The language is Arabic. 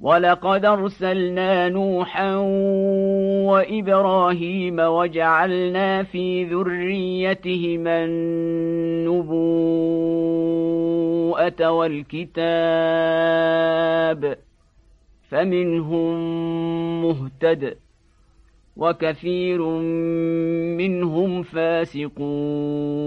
ولقد ارسلنا نوحا وابراهيم وجعلنا في ذريتهما النبوءه والكتاب فمنهم مهتد وكثير منهم فاسقون